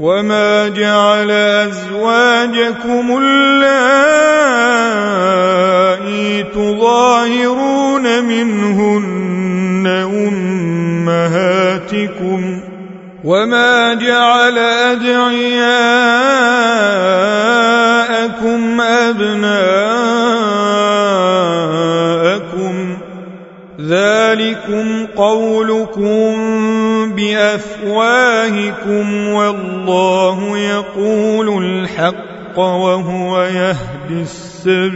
وما جعل أزواجكم اللائي تظاهرون منهن أمهاتكم وما جعل to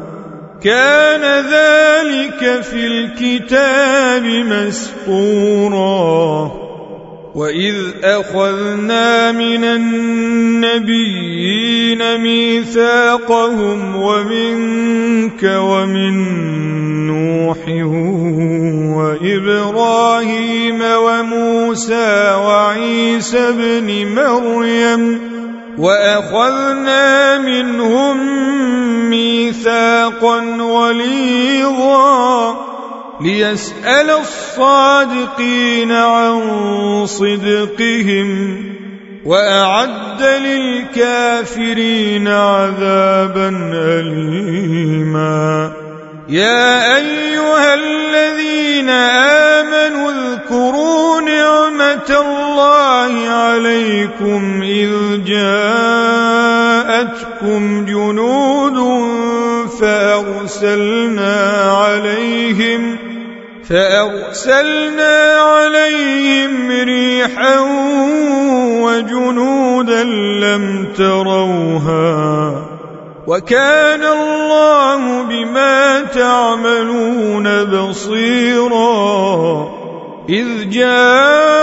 كان ذلك في الكتاب مسطورا. وإذ أخذنا من النبيين ميثاقهم ومنك ومن نوح وإبراهيم وموسى وعيسى بن مريم وأخذنا منهم ميثاقا غليظا ليسأل الصادقين عن صدقهم وأعد للكافرين عذابا أليما. يا أيها الذين آمنوا اذكروا نعمة الله عليكم إذ جاءتكم جنود فأرسلنا عليهم فأرسلنا عليهم ريحا وجنودا لم تروها وكان الله بما تعملون بصيرا إذ جاءوكم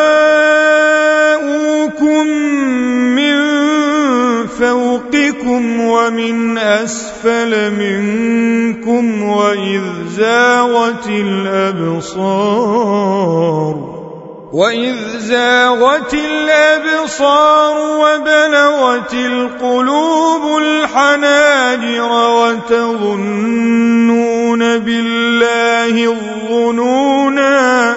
ومن أسفل منكم وإذ زاغت الأبصار وإذ زاغت الأبصار وبلغت القلوب الحناجر وتظنون بالله الظنونا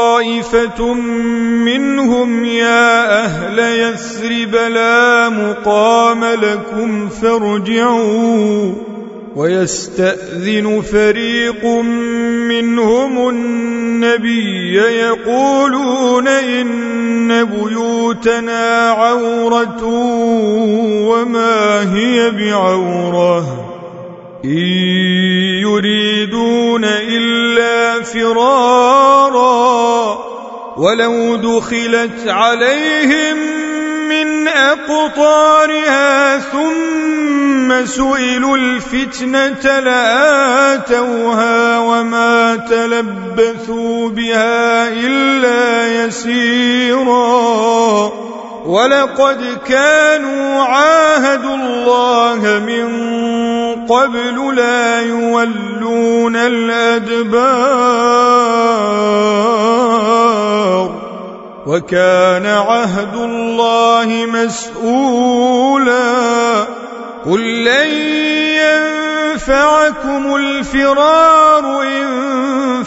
طائفة منهم يا أهل يثرب لا مقام لكم فارجعوا ويستأذن فريق منهم النبي يقولون إن بيوتنا عورة وما هي بعورة إن يريدون فرارا ولو دخلت عليهم من أقطارها ثم سئلوا الفتنة لآتوها وما تلبثوا بها إلا يسيرا ولقد كانوا عاهدوا الله قبل لا يولون الأدبار وكان عهد الله مسؤولا قل لن ينفعكم الفرار إن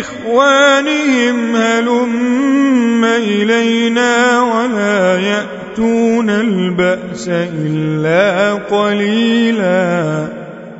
لإخوانهم هلم إلينا ولا يأتون البأس إلا قليلا.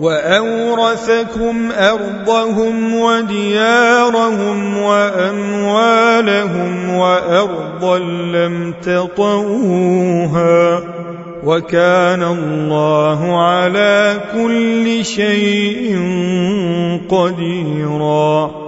وأورثكم أرضهم وديارهم وأموالهم وأرضا لم تطئوها وكان الله على كل شيء قديرا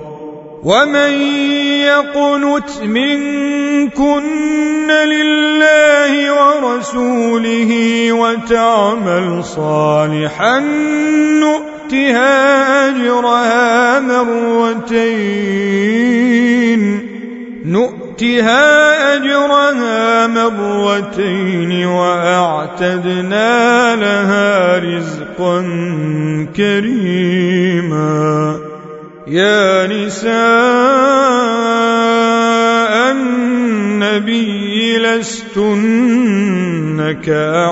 ومن يقنت منكن لله ورسوله وتعمل صالحا نؤتها أجرها مرتين نؤتها أجرها مرتين وأعتدنا لها رزقا كريما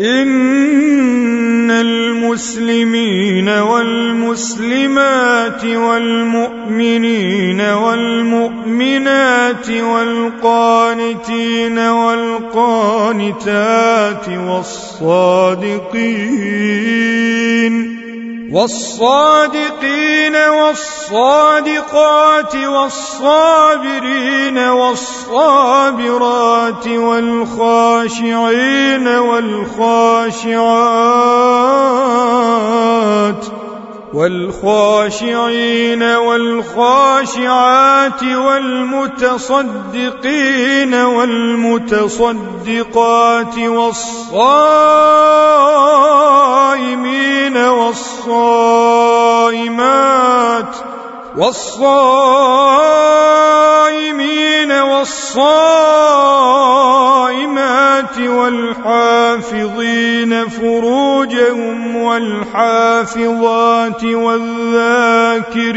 إن المسلمين والمسلمات والمؤمنين والمؤمنات والقانتين والقانتات والصادقين والصادقين والصادقات والصابرين والصابرات والخاشعين والخاشعات والخاشعين والخاشعات والمتصدقين والمتصدقات والصائمين والصائمات والصائمين والصائمات والحافظين فروجهم والحافظات والذاكرين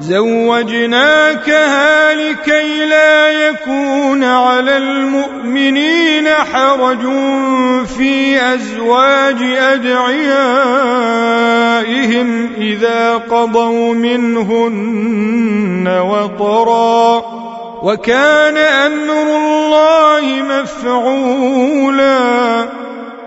زوجناكها لكي لا يكون على المؤمنين حرج في أزواج أدعيائهم إذا قضوا منهن وطرا. وكان أمر الله مفعولا.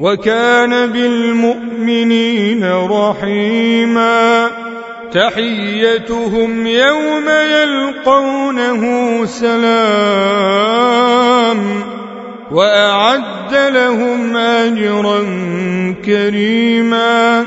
وكان بالمؤمنين رحيما. تحيتهم يوم يلقونه سلام. وأعد لهم أجرا كريما.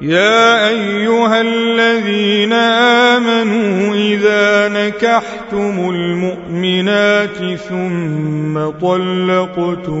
يا أيها الذين آمنوا إذا نكحتم المؤمنات ثم طلقتموهن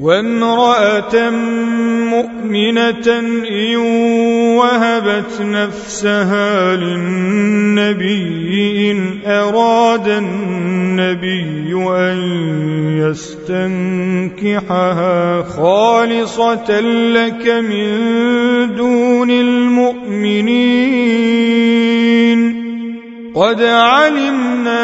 وامرأة مؤمنة إن وهبت نفسها للنبي إن أراد النبي أن يستنكحها خالصة لك من دون المؤمنين. قد علمنا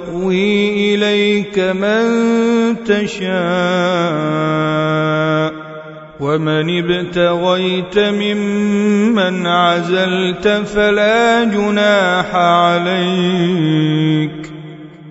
وتؤوي إليك من تشاء ومن ابتغيت ممن عزلت فلا جناح عليك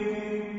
ۖ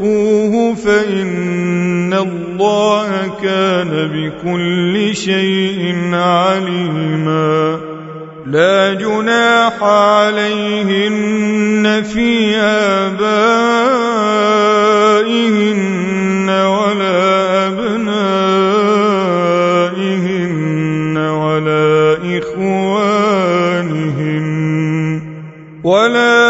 تخفوه فإن الله كان بكل شيء عليما. لا جناح عليهن في آبائهن ولا أبنائهن ولا إخوانهن ولا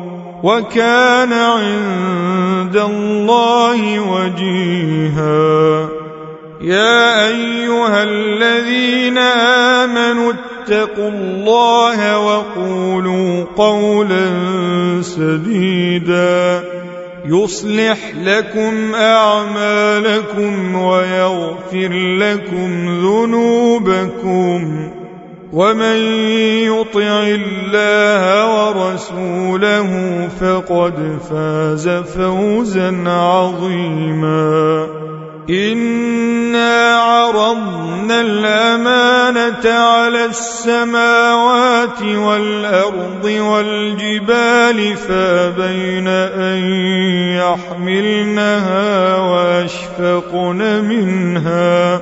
وكان عند الله وجيها. يا أيها الذين آمنوا اتقوا الله وقولوا قولا سديدا. يصلح لكم أعمالكم ويغفر لكم ذنوبكم. ومن يطع الله ورسوله فقد فاز فوزا عظيما. انا عرضنا الامانه على السماوات والارض والجبال فابين ان يحملنها واشفقن منها